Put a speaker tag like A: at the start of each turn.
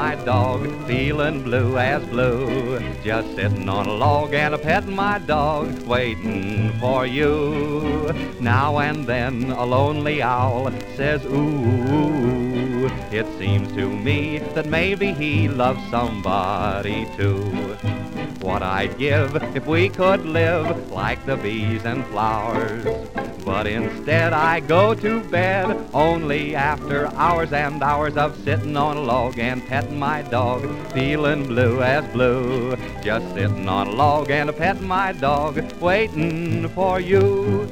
A: my dog, feeling blue as blue. Just sitting on a log and a petting my dog, waiting for you. Now and then a lonely owl says, ooh. It seems to me that maybe he loves somebody too. What I'd give if we could live like the bees and flowers. But instead I go to bed only after hours and hours of sitting on a log and petting my dog, feeling blue as blue. Just sitting on a log and petting my dog, waiting for you.